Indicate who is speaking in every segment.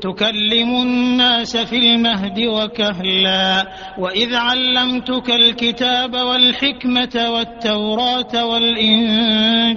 Speaker 1: تكلم الناس في المهد وكهلا وإذ علمتك الكتاب والحكمة والتوراة والإنجيل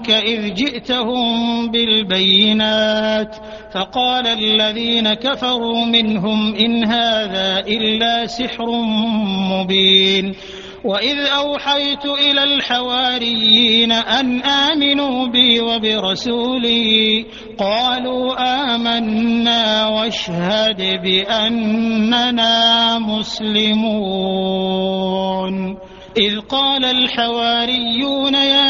Speaker 1: عنك إذ جئتهم بالبينات فقال الذين كفروا منهم إن هذا إلا سحر مبين وإذ أوحيت إلى الحواريين أن آمنوا بي وبرسولي قالوا آمنا واشهد بأننا مسلمون إذ قال الحواريون يا